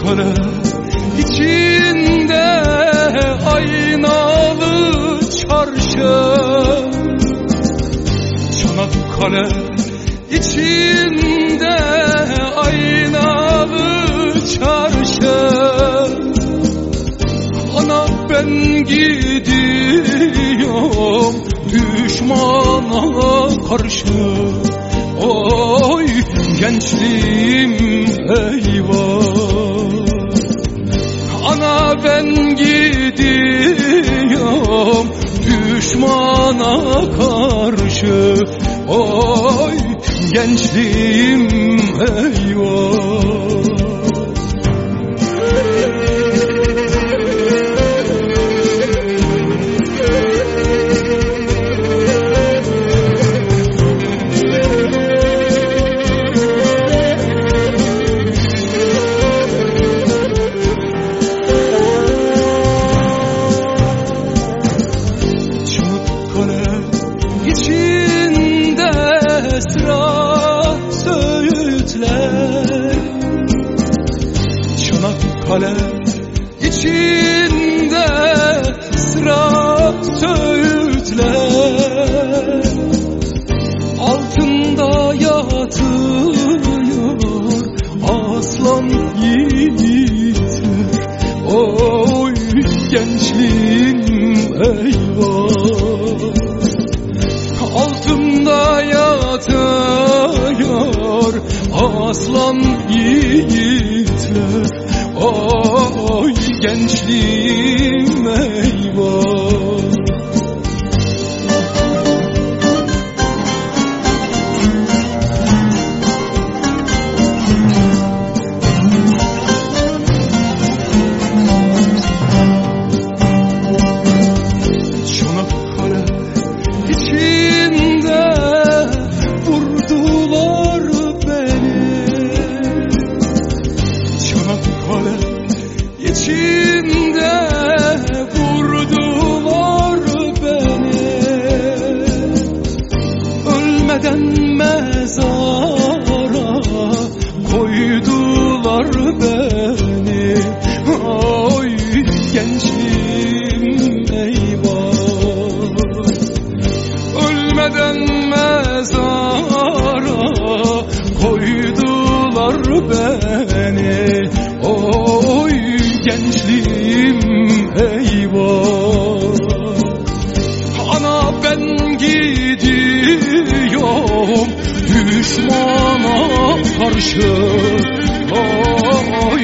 Çanakkale içinde aynalı çarşı. Çanakkale içinde aynalı çarşı. Ana ben gidiyorum düşmana karşı. Oy gençliğim eyvah ben gidiyorum düşmana karşı. Oy gençliğim eyvah Çanakkale içinde sıra söğütler Altında yatıyor aslan yiğitler. Oy gençliğim eyvah. Altında yatıyor aslan yiğitler Oy gençliğim eyvah koydular beni. Oy gençliğim eyvah. Ölmeden mezara koydular beni. Oy gençliğim eyvah. Ana ben gidiyorum düşmana karşı. Oy